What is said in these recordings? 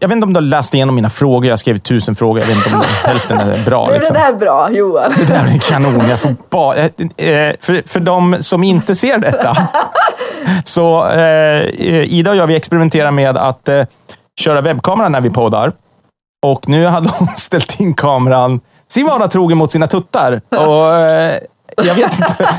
Jag vet inte om du har läst igenom mina frågor. Jag har skrivit tusen frågor. Jag vet inte om hälften är bra. Liksom. det där bra, Johan? Det där är kanon. Jag får bara, eh, eh, för, för de som inte ser detta, så eh, Ida och jag vi experimenterar med att eh, köra webbkamera när vi poddar. Och nu hade hon ställt in kameran, sin vana trogen, mot sina tuttar. Och, eh, jag vet inte.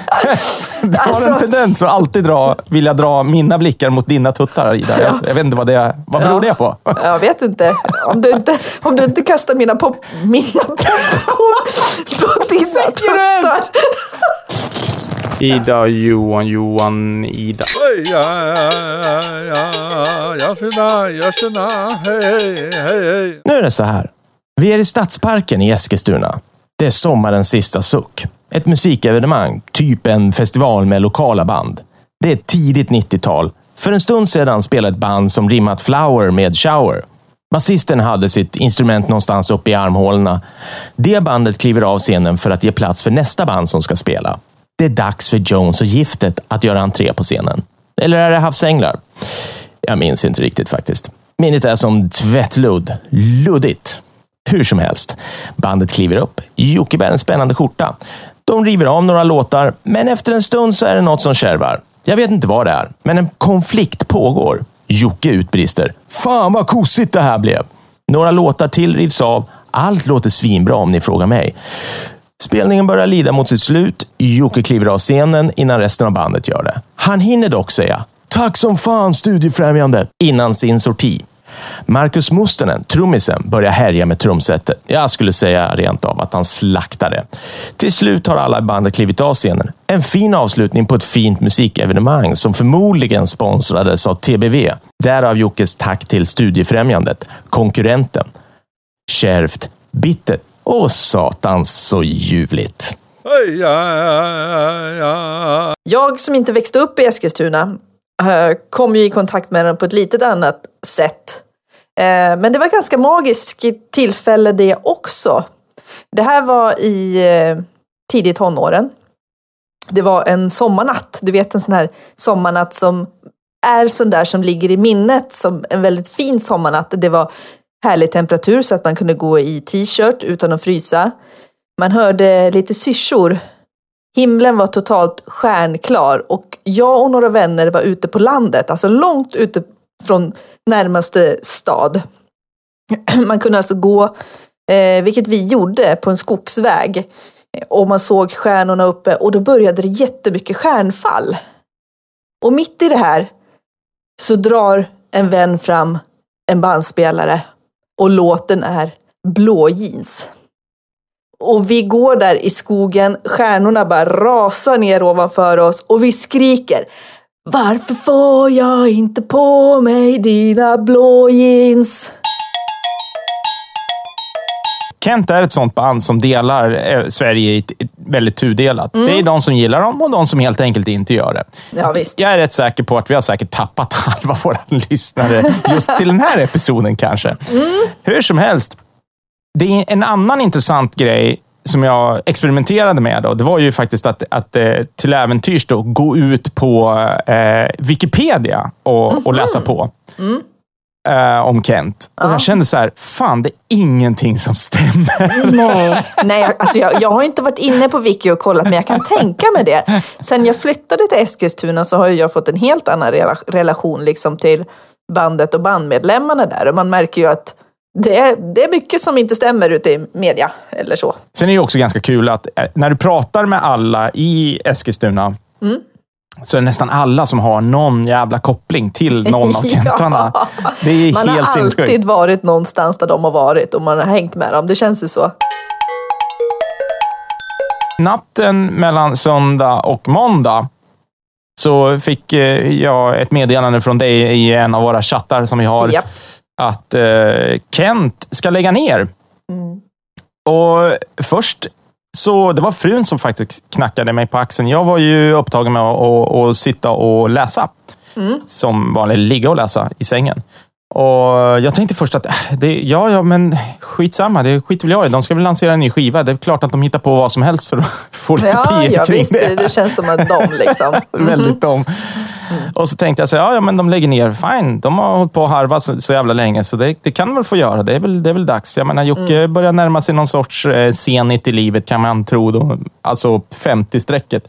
Du har en Alltså- tendens att alltid dra, vilja dra mina blickar mot dina tuttar, Ida. Jag, jag vet inte vad det Vad beror Ja. det på? Jag vet inte. Om du inte, om du inte kastar mina, pop, mina popcorn på dina tuttar. Ida, Johan, Johan, Ida. Nu är det så här. Vi är i Stadsparken i Eskilstuna. Det är sommarens sista suck. Ett musikevenemang, typ en festival med lokala band. Det är tidigt 90-tal. För en stund sedan spelade ett band som rimmat flower med shower. Basisten hade sitt instrument någonstans uppe i armhålorna. Det bandet kliver av scenen för att ge plats för nästa band som ska spela. Det är dags för Jones och Giftet att göra entré på scenen. Eller är det Havsänglar? Jag minns inte riktigt faktiskt. Minnet är som tvättludd. Luddigt. Hur som helst. Bandet kliver upp. Jocke bär en spännande skjorta. De river av några låtar, men efter en stund så är det något som kärvar. Jag vet inte vad det är, men en konflikt pågår. Jocke utbrister. Fan vad kosigt det här blev! Några låtar till rivs av. Allt låter svinbra om ni frågar mig. Spelningen börjar lida mot sitt slut. Jocke kliver av scenen innan resten av bandet gör det. Han hinner dock säga “Tack som fan Studiefrämjandet” innan sin sorti. Marcus Mustonen, trummisen, börjar härja med trumsetet. Jag skulle säga rent av att han slaktade. Till slut har alla i bandet klivit av scenen. En fin avslutning på ett fint musikevenemang som förmodligen sponsrades av TBV. Därav Jockes tack till Studiefrämjandet, konkurrenten. Kärvt, bittert och satans så ljuvligt. Jag som inte växte upp i Eskilstuna Eh, kom ju i kontakt med den på ett litet annat sätt. Eh, men det var ett ganska magiskt tillfälle det också. Det här var i eh, tidigt tonåren. Det var en sommarnatt, du vet en sån här sommarnatt som är sån där som ligger i minnet som en väldigt fin sommarnatt. Det var härlig temperatur så att man kunde gå i t-shirt utan att frysa. Man hörde lite syrsor Himlen var totalt stjärnklar och jag och några vänner var ute på landet, alltså långt ute från närmaste stad. Man kunde alltså gå, eh, vilket vi gjorde, på en skogsväg. Och man såg stjärnorna uppe och då började det jättemycket stjärnfall. Och mitt i det här så drar en vän fram en bandspelare och låten är Blå jeans. Och vi går där i skogen, stjärnorna bara rasar ner ovanför oss och vi skriker Varför får jag inte på mig dina blå jeans? Kent är ett sånt band som delar eh, Sverige i väldigt tudelat. Det är de som gillar dem och de som helt enkelt inte gör det. Ja. Jag är rätt säker på att vi har säkert tappat halva våra lyssnare just till den här episoden kanske. Hur som helst, det är en annan intressant grej som jag experimenterade med. Då, det var ju faktiskt att, att eh, till äventyrs då, gå ut på eh, Wikipedia och, och läsa på. Eh, om Kent. Och jag kände så här, fan det är ingenting som stämmer. Nej, nej alltså jag, jag har inte varit inne på Wiki och kollat men jag kan tänka mig det. Sen jag flyttade till Eskilstuna så har jag fått en helt annan rela- relation liksom till bandet och bandmedlemmarna där. Och man märker ju att det är, det är mycket som inte stämmer ute i media eller så. Sen är det också ganska kul att eh, när du pratar med alla i Eskilstuna, så är det nästan alla som har någon jävla koppling till någon av Ja. kentarna. Det är Man har helt alltid sinnessjukt. varit någonstans där de har varit och man har hängt med dem. Det känns ju så. Natten mellan söndag och måndag så fick eh, jag ett meddelande från dig i en av våra chattar som vi har. Japp. Att eh, Kent ska lägga ner. Och först så, det var frun som faktiskt knackade mig på axeln. Jag var ju upptagen med att, att, att sitta och läsa. Som vanligt, ligga och läsa i sängen. Och Jag tänkte först att, äh, det, ja, ja, men skitsamma. Det skiter väl jag i. De ska väl lansera en ny skiva. Det är klart att de hittar på vad som helst för att få lite Ja, PR ja kring visst. det. Det, det känns som att de liksom. Väldigt Och så tänkte jag, så, ja, ja, men de lägger ner. Fine, de har hållit på att harva så, så jävla länge, så det, det kan de väl få göra. Det är väl, det är väl dags. Jag menar, Jocke börjar närma sig någon sorts eh, i livet, kan man tro. Då. Alltså 50-strecket.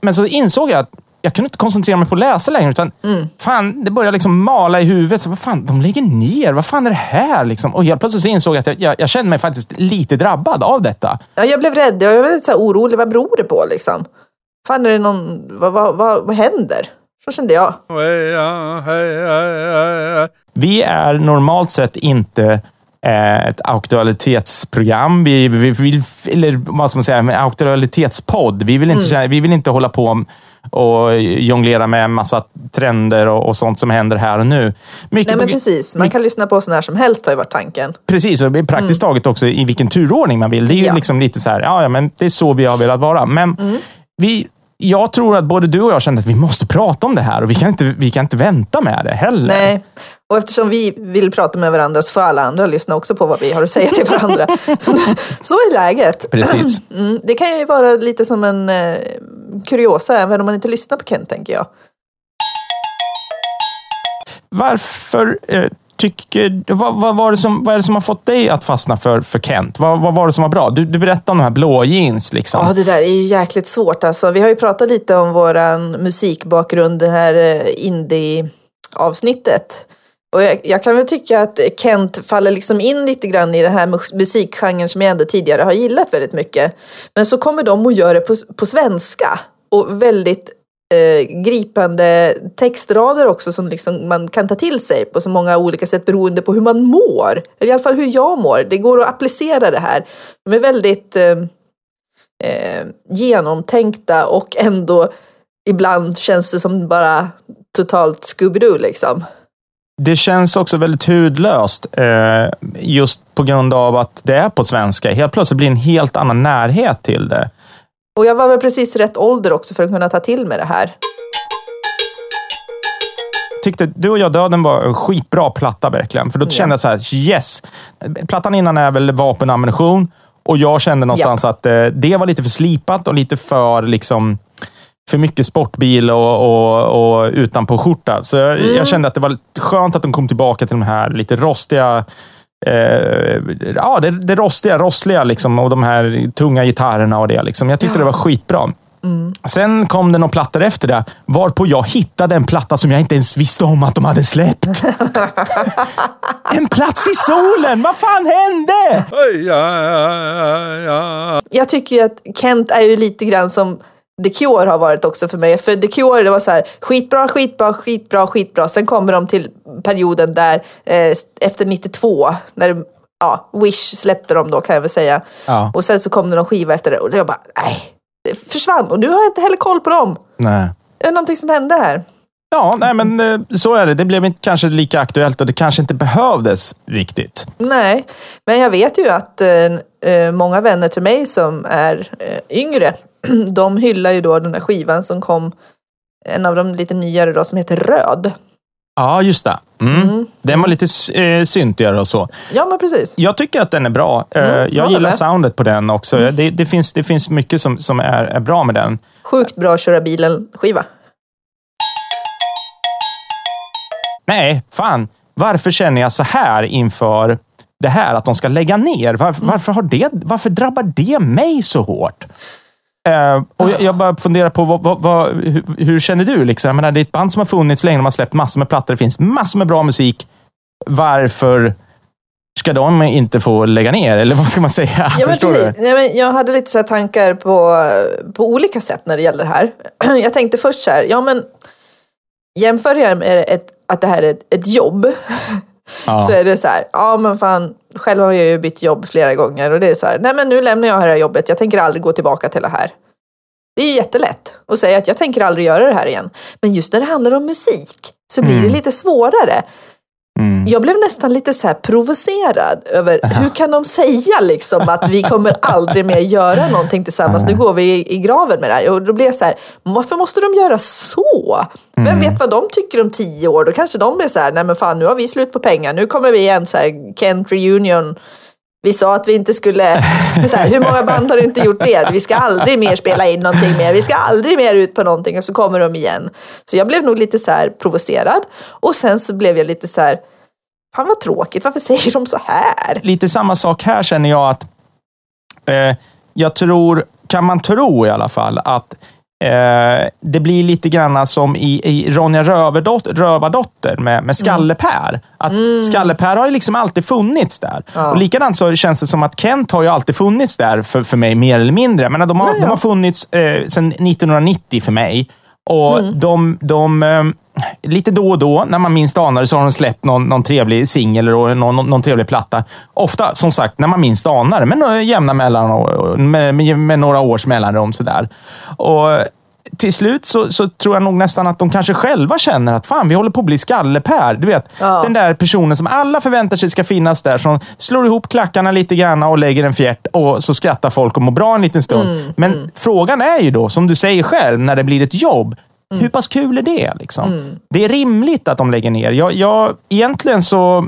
Men så insåg jag att jag kunde inte koncentrera mig på att läsa längre. Utan fan, det började liksom mala i huvudet. Så, vad fan, de lägger ner. Vad fan är det här? Liksom? Och helt plötsligt så insåg jag att jag, jag, jag kände mig faktiskt lite drabbad av detta. Ja, jag blev rädd. Jag var lite så orolig. Vad beror det på liksom? Fan, är det någon... Vad, vad, vad, vad händer? Så kände jag. Vi är normalt sett inte eh, ett aktualitetsprogram. Vi, vi vill, eller vad ska man säga, en aktualitetspodd. Vi vill inte, känna- vi vill inte hålla på och jonglera med en massa trender och, och sånt som händer här och nu. Mycket Nej, men precis. Man kan lyssna på oss när som helst har ju varit tanken. Precis, och praktiskt taget också i vilken turordning man vill. Det är ju Ja. liksom lite så här, ja, men det är så vi har velat vara. Men vi, jag tror att både du och jag kände att vi måste prata om det här och vi kan inte, vi kan inte vänta med det heller. Nej. Och eftersom vi vill prata med varandra så får alla andra lyssna också på vad vi har att säga till varandra. så, så är läget. Precis. Mm, det kan ju vara lite som en eh, kuriosa även om man inte lyssnar på Kent, tänker jag. Varför eh, tycker vad, vad, var det som, vad är det som har fått dig att fastna för, för Kent? Vad, vad var det som var bra? Du, du berättade om de här blå jeans. Liksom. Ja, det där är ju jäkligt svårt. Alltså, vi har ju pratat lite om vår musikbakgrund, det här eh, indie-avsnittet. Och jag, jag kan väl tycka att Kent faller liksom in lite grann i den här musikgenren som jag ändå tidigare har gillat väldigt mycket. Men så kommer de och gör det på, på svenska. Och väldigt eh, gripande textrader också som liksom man kan ta till sig på så många olika sätt beroende på hur man mår. Eller i alla fall hur jag mår. Det går att applicera det här. De är väldigt eh, eh, genomtänkta och ändå ibland känns det som bara totalt Scooby-Doo liksom. Det känns också väldigt hudlöst, eh, just på grund av att det är på svenska. Helt plötsligt blir det en helt annan närhet till det. Och jag var väl precis rätt ålder också för att kunna ta till mig det här. tyckte du och jag döden var en skitbra platta verkligen. För då kände jag så här, yes. Plattan innan är väl vapen och ammunition. Och jag kände någonstans att eh, det var lite för slipat och lite för liksom för mycket sportbil och, och, och utanpå skjorta. Så jag, jag kände att det var skönt att de kom tillbaka till de här lite rostiga Eh, ja, det, det rostiga, rostliga liksom, och de här tunga gitarrerna och det. Liksom. Jag tyckte det var skitbra. Sen kom det några plattor efter det, varpå jag hittade en platta som jag inte ens visste om att de hade släppt. en plats i solen! Vad fan hände? Jag tycker ju att Kent är ju lite grann som The Cure har varit också för mig. För The Cure, det var så här skitbra, skitbra, skitbra, skitbra. Sen kommer de till perioden där eh, efter 92, när ja, Wish släppte de då kan jag väl säga. Ja. Och sen så kom det någon skiva efter det och jag bara, nej, det försvann. Och nu har jag inte heller koll på dem. Nej. Det är någonting som hände här. Ja, nej, men eh, så är det. Det blev inte kanske lika aktuellt och det kanske inte behövdes riktigt. Nej, men jag vet ju att eh, eh, många vänner till mig som är eh, yngre, de hyllar ju då den där skivan som kom, en av de lite nyare då, som heter Röd. Ja, just det. Mm. Den var lite eh, syntigare och så. Ja, men precis. Jag tycker att den är bra. Eh, Mm, jag jag gillar soundet på den också. Det, det, finns, det finns mycket som, som är, är bra med den. Sjukt bra att köra bilen-skiva. Nej, fan. Varför känner jag så här inför det här att de ska lägga ner? Varför, Mm. varför, har det, varför drabbar det mig så hårt? Eh, och jag, jag bara funderar på vad, vad, vad, hur, hur känner du? Liksom? Jag menar, det är ett band som har funnits länge. De har släppt massor med plattor. Det finns massor med bra musik. Varför ska de inte få lägga ner? Eller vad ska man säga? Ja, Förstår precis. du? Nej, men jag hade lite så tankar på, på olika sätt när det gäller det här. Jag tänkte först så här, ja men jämför jag med ett, att det här är ett, ett jobb Ja. så är det så här, ja men fan, själv har jag ju bytt jobb flera gånger och det är så här, nej men nu lämnar jag det här jobbet, jag tänker aldrig gå tillbaka till det här. Det är ju jättelätt att säga att jag tänker aldrig göra det här igen. Men just när det handlar om musik så blir det lite svårare. Mm. Jag blev nästan lite så provocerad över hur kan de säga liksom att vi kommer aldrig mer göra någonting tillsammans, nu går vi i, i graven med det här. Och då blev jag så här, varför måste de göra så? Vem vet vad de tycker om tio år? Då kanske de är så här, nej men fan nu har vi slut på pengar, nu kommer vi igen så här Kent reunion Vi sa att vi inte skulle, så här, hur många band har inte gjort det? Vi ska aldrig mer spela in någonting mer, vi ska aldrig mer ut på någonting och så kommer de igen. Så jag blev nog lite så här provocerad och sen så blev jag lite så här, fan vad tråkigt, varför säger de så här? Lite samma sak här känner jag att eh, jag tror, kan man tro i alla fall, att Eh, det blir lite grann som i, i Ronja Rövardotter, Rövardotter med, med Skalle-Per. Att Mm. Skalle-Per har ju liksom alltid funnits där. Och likadant så känns det som att Kent har ju alltid funnits där för, för mig, mer eller mindre. Men de har, Ja, ja. de har funnits eh, sedan 1990 för mig. Och Mm. de, de eh, lite då och då, när man minst anar det, så har de släppt någon, någon trevlig singel eller någon, någon, trevlig platta. Ofta, som sagt, när man minst anar det, men några jämna mellan, med, med, med några års mellanrum. Sådär. Och till slut så, så tror jag nog nästan att de kanske själva känner att fan, vi håller på att bli skallepär. Du vet, Ja. den där personen som alla förväntar sig ska finnas där, som slår ihop klackarna lite grann och lägger en fjärt och så skrattar folk och mår bra en liten stund. Mm, Men frågan är ju då, som du säger själv, när det blir ett jobb, Mm. hur pass kul är det? Liksom? Det är rimligt att de lägger ner. Jag, jag, egentligen så...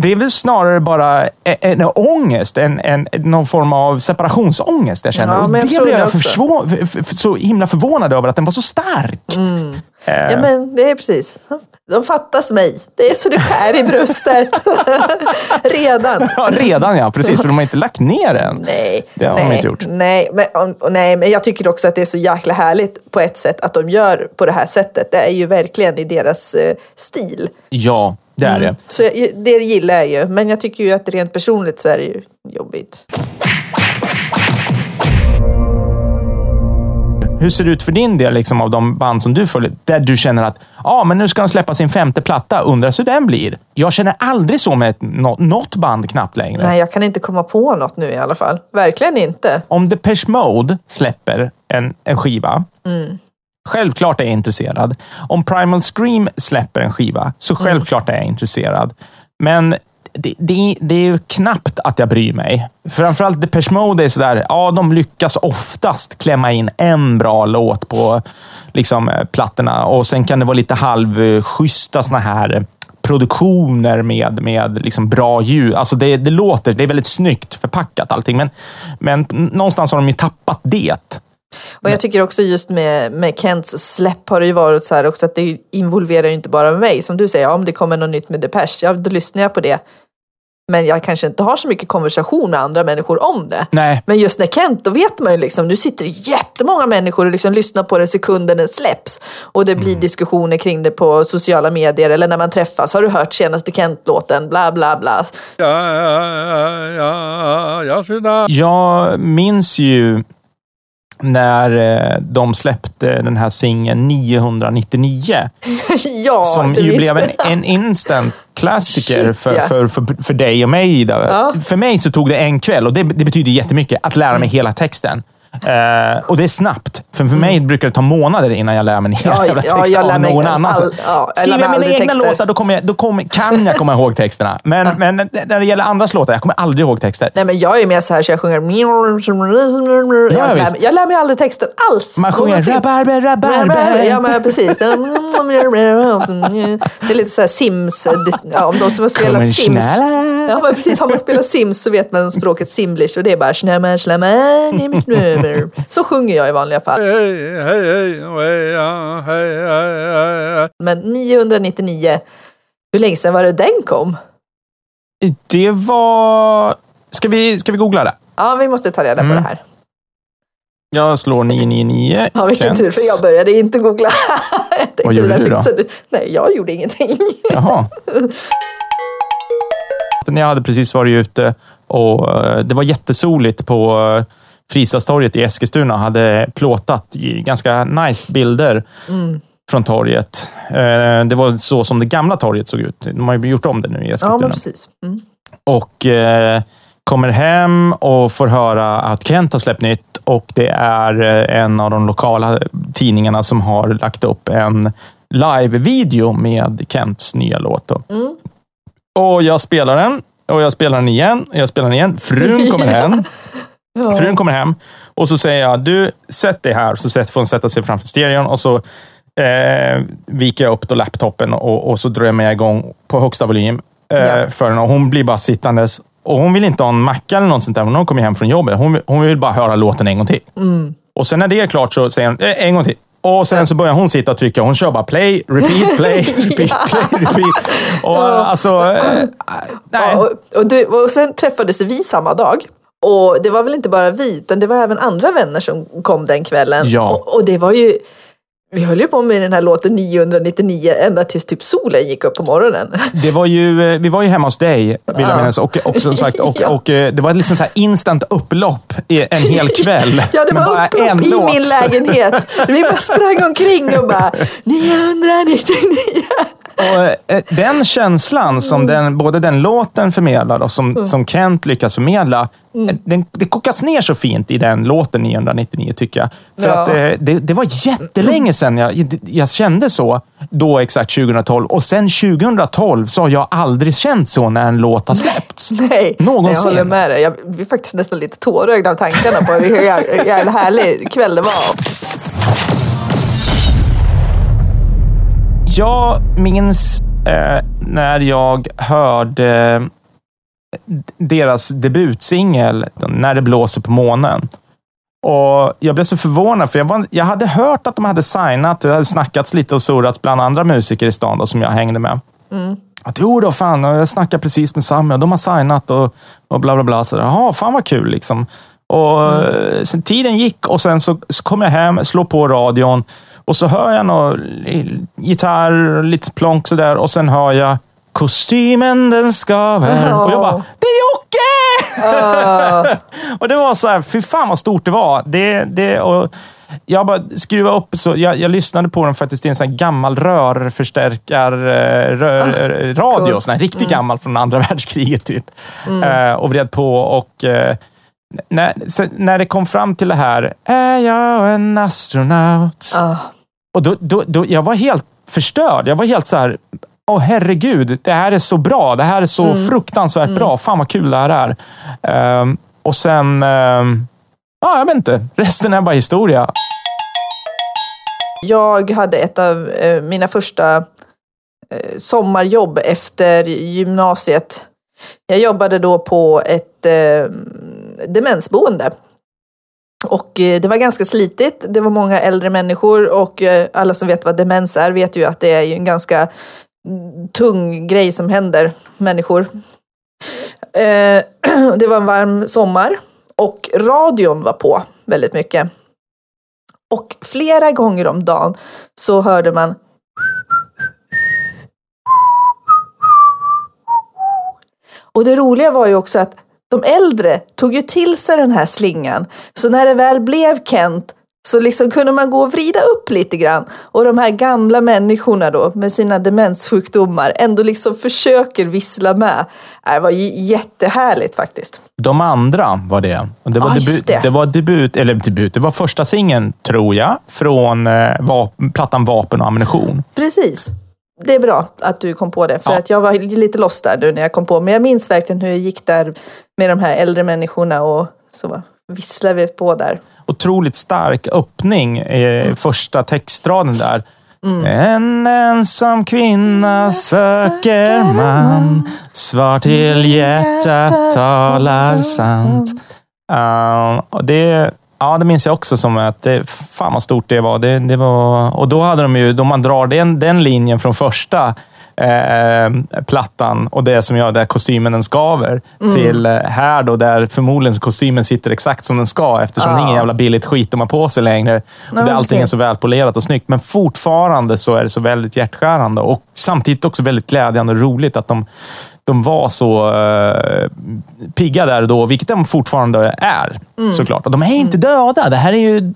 Det är väl snarare bara en, en ångest, en, en, någon form av separationsångest jag känner. Ja, jag det blev jag också. försvå- f- f- så himla förvånad över att den var så stark. Eh, Ja men det är precis, de fattas mig. Det är så det skär i bröstet. Redan. Ja, redan ja. Precis, för de har inte lagt ner den. Nej, Det har nej, de inte gjort. Nej men, och, och nej, men jag tycker också att det är så jäkla härligt på ett sätt att de gör på det här sättet. Det är ju verkligen i deras eh, stil. Ja, det är det. Så jag, det gillar jag ju. Men jag tycker ju att rent personligt så är det ju jobbigt. Hur ser det ut för din del liksom, av de band som du följer? Där du känner att ah, men nu ska de släppa sin femte platta. Undrar hur den blir. Jag känner aldrig så med ett, nå- något band knappt längre. Nej, jag kan inte komma på något nu i alla fall. Verkligen inte. Om Depeche Mode släpper en, en skiva, självklart är jag intresserad. Om Primal Scream släpper en skiva, så självklart är jag intresserad. Men det, det, det är ju knappt att jag bryr mig. Framförallt Depeche Mode är sådär, ja, de lyckas oftast klämma in en bra låt på liksom, eh, plattorna och sen kan det vara lite halvschyssta såna här produktioner med, med liksom bra ljud. Alltså det, det låter, det är väldigt snyggt förpackat allting, men, men någonstans har de ju tappat det. Och jag tycker också just med, med Kents släpp har det ju varit så här också att det involverar ju inte bara mig. Som du säger, ja, om det kommer något nytt med Depeche, ja, då lyssnar jag på det. Men jag kanske inte har så mycket konversation med andra människor om det. Nej. Men just när Kent, då vet man ju liksom, nu sitter det jättemånga människor och liksom lyssnar på det sekunden den släpps. Och det blir diskussioner kring det på sociala medier eller när man träffas. Har du hört senaste Kent-låten? Bla bla bla. Ja, ja, ja, ja, sina. Jag minns ju när eh, de släppte den här singeln 999. ja, som ju visste blev en, en instant klassiker Shit, för, för, för, för dig och mig. Ja. För mig så tog det en kväll och det, det betyder jättemycket att lära mig hela texten. Eh, och det är snabbt. För för mig brukar det ta månader innan jag lär mig Ja, jävla ja, texten jag lär av någon annan. all- ja, Skriver jag mina egna texter. låtar, då, kommer jag, då kommer, kan jag komma ihåg texterna. Men, men när det gäller andras låtar, jag kommer aldrig ihåg texter. Nej men jag är mer så här så jag sjunger jag, lär jag lär mig aldrig texten alls. Man sjunger rabarber, rabarber. Ja men precis. Det är lite så här Sims, ja, om de som har spelat Sims. Ja men precis, har man spelat Sims så vet man språket simlish och det är bara. Så sjunger jag i vanliga fall. Hej, hej, hej, hej, hej. Men 999, hur länge sedan var det den kom? Det var... Ska vi, ska vi googla det? Ja, vi måste ta reda på Mm. det här. Jag slår 999. Ja, vilken Kent. tur, för jag började inte googla. Vad gjorde du då? fixar Nej, jag gjorde ingenting. Jaha. Jag hade precis varit ute och eh, det var jättesoligt på eh, Fristadstorget i Eskilstuna. Hade plåtat ganska nice bilder från torget. Eh, Det var så som det gamla torget såg ut. De har ju gjort om det nu i Ja, Eskilstuna. men precis. Mm. och eh, kommer hem och får höra att Kent har släppt nytt och det är eh, en av de lokala tidningarna som har lagt upp en live-video med Kents nya låt. Då. Och jag spelar den och jag spelar den igen och jag spelar den igen. Frun kommer hem. Frun kommer hem och så säger jag, du sätt dig här. Så får hon sätta sig framför stereon och så eh, viker jag upp då laptopen och, och så drar jag igång på högsta volym eh, Ja. för henne. Hon blir bara sittandes Och hon vill inte ha en macka eller något sånt där när hon kommer hem från jobbet. Hon, vill- hon vill bara höra låten en gång till. Och sen när det är klart så säger hon eh, en gång till. Och sen så börjar hon sitta och trycka. Hon kör bara play, repeat, play, repeat, Ja. play, repeat. Och alltså... eh, nej. Ja, och, och, du, och sen träffades vi samma dag. Och det var väl inte bara vi, utan det var även andra vänner som kom den kvällen. Ja. Och, och det var ju, vi höll ju på med den här låten 999 ända tills typ solen gick upp på morgonen. Det var ju, eh, vi var ju hemma hos dig, vill jag Ja. minnas. Och, och, som sagt, och, Ja. och eh, det var liksom så här instant upplopp i en hel kväll. Ja, det var upplopp i låt. min lägenhet. Vi bara sprang omkring och bara 999. Och, eh, den känslan som Mm. den, både den låten förmedlar och som, som Kent lyckas förmedla, Mm. eh, den, det kokas ner så fint i den låten 999 tycker jag. För Ja. att eh, det, det var jättelänge sedan jag, jag kände så, då exakt 2012. Och sen 2012 så har jag aldrig känt så när en låt har släppts. Nej, Någonsin. jag håller med dig. Jag blir faktiskt nästan lite tårögd av tankarna på hur jävla härlig kväll det var. Jag minns eh, när jag hörde deras debutsingel När det blåser på månen. Och Jag blev så förvånad, för jag, var, jag hade hört att de hade signat. Det hade snackats lite och surrats bland andra musiker i stan då, som jag hängde med. Att jo då, fan, jag snackade precis med Sami och de har signat och, och bla bla bla. Så, Jaha, fan vad kul liksom. Och eh, sen tiden gick och sen så, så kom jag hem, slår på radion och så hör jag någon gitarr, lite plonk sådär och sen hör jag kostymen den skaver. Och jag bara, det är Jocke! och det var så här, fy fan vad stort det var. Det, det, och jag bara skruvade upp, så jag, jag lyssnade på den faktiskt i en sån gammal rörförstärkar eh, rör, radio. cool. Sån här riktigt gammal från andra världskriget typ. Eh, och vred på och när, sen, när det kom fram till det här, är jag en astronaut? Ah. Och då, då, då, jag var helt förstörd. Jag var helt så här, åh herregud, det här är så bra. Det här är så fruktansvärt bra. Fan vad kul det här är. Ehm, och sen, ehm, ja, jag vet inte. Resten är bara historia. Jag hade ett av eh, mina första eh, sommarjobb efter gymnasiet. Jag jobbade då på ett eh, demensboende. Och eh, det var ganska slitigt. Det var många äldre människor och eh, alla som vet vad demens är vet ju att det är en ganska mm, tung grej som händer människor. Eh, det var en varm sommar och radion var på väldigt mycket. Och flera gånger om dagen så hörde man Och det roliga var ju också att de äldre tog ju till sig den här slingan. Så när det väl blev Kent så liksom kunde man gå och vrida upp lite grann. Och de här gamla människorna då med sina demenssjukdomar ändå liksom försöker vissla med. Äh, Det var ju jättehärligt faktiskt. De andra var det. Det, var debut, just det. det var debut, eller debut, det var första singeln, tror jag, från eh, vap, plattan Vapen och ammunition. Precis. Det är bra att du kom på det, för Ja. att jag var lite lost där nu när jag kom på. Men jag minns verkligen hur jag gick där med de här äldre människorna och så visslade vi på där. otroligt stark öppning i Mm. första textraden där. En ensam kvinna söker man, svar till hjärtat talar sant. Uh, det, ja, det minns jag också som att det, fan vad stort det var. Det, det var och då hade de ju, om man drar den, den linjen från första eh, plattan och det som gör där kostymen den skaver till eh, här då där förmodligen kostymen sitter exakt som den ska eftersom det är ingen jävla billigt skit de har på sig längre. Och men det, allting är så välpolerat och snyggt. Men fortfarande så är det så väldigt hjärtskärande och samtidigt också väldigt glädjande och roligt att de de var så uh, pigga där och då, vilket de fortfarande är såklart. Och de är inte döda. Det här är ju...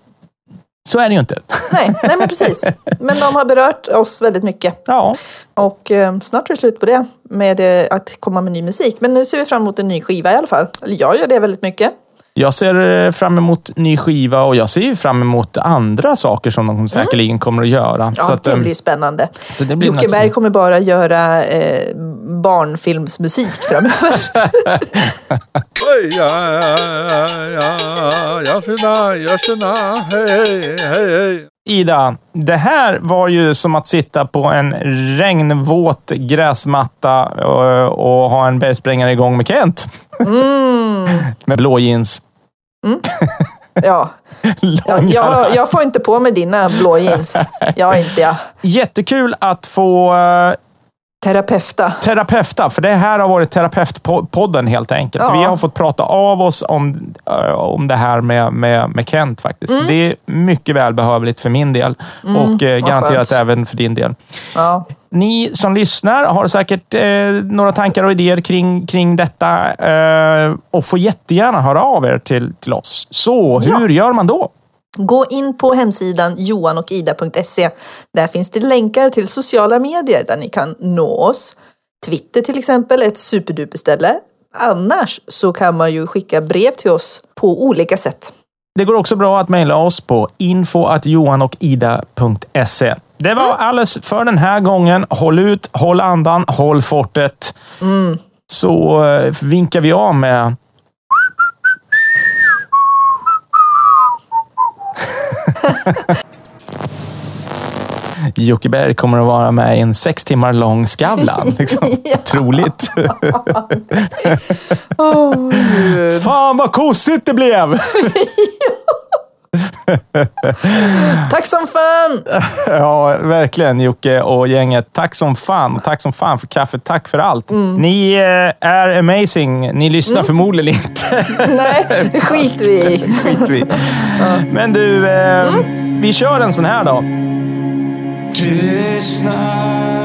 Så är det ju inte. Nej, nej men precis. Men de har berört oss väldigt mycket. ja, Och eh, snart är det slut på det med eh, att komma med ny musik. Men nu ser vi fram emot en ny skiva i alla fall. Eller jag gör det väldigt mycket. Jag ser eh, fram emot ny skiva och jag ser ju fram emot andra saker som de säkerligen kommer att göra. Mm. Ja, så att, det ehm, blir spännande. så det blir Jocke Berg kommer bara göra eh, barnfilmsmusik framöver. Ida, det här var ju som att sitta på en regnvåt gräsmatta och, och ha en bergsprängare igång med Kent. Med blå jeans. Ja. Jag, jag, jag får inte på mig dina blå jeans. Jag inte jag. Jättekul att få eh, Terapeuta. terapeuta, för det här har varit terapeutpodden helt enkelt. Ja. Vi har fått prata av oss om, eh, om det här med, med, med Kent faktiskt. Mm. Det är mycket välbehövligt för min del och eh, garanterat skönt. även för din del. Ja. Ni som lyssnar har säkert eh, några tankar och idéer kring, kring detta eh, och får jättegärna höra av er till, till oss. Så hur gör man då? Gå in på hemsidan johanochida.se. Där finns det länkar till sociala medier där ni kan nå oss. Twitter till exempel är ett superduperställe. Annars så kan man ju skicka brev till oss på olika sätt. Det går också bra att mejla oss på info.johanochida.se. Det var alles för den här gången. Håll ut, håll andan, håll fortet. Så eh, vinkar vi av med... Jocke Berg kommer att vara med i en sex timmar lång Skavlan. Liksom. Troligt. Fan vad kosigt det blev! Tack som fan! Ja, verkligen Jocke och gänget. Tack som fan. Tack som fan för kaffet. Tack för allt. Ni eh, är amazing. Ni lyssnar förmodligen inte. Nej, det skiter vi i. Skit vi. Men du, eh, vi kör en sån här då. Tystnad,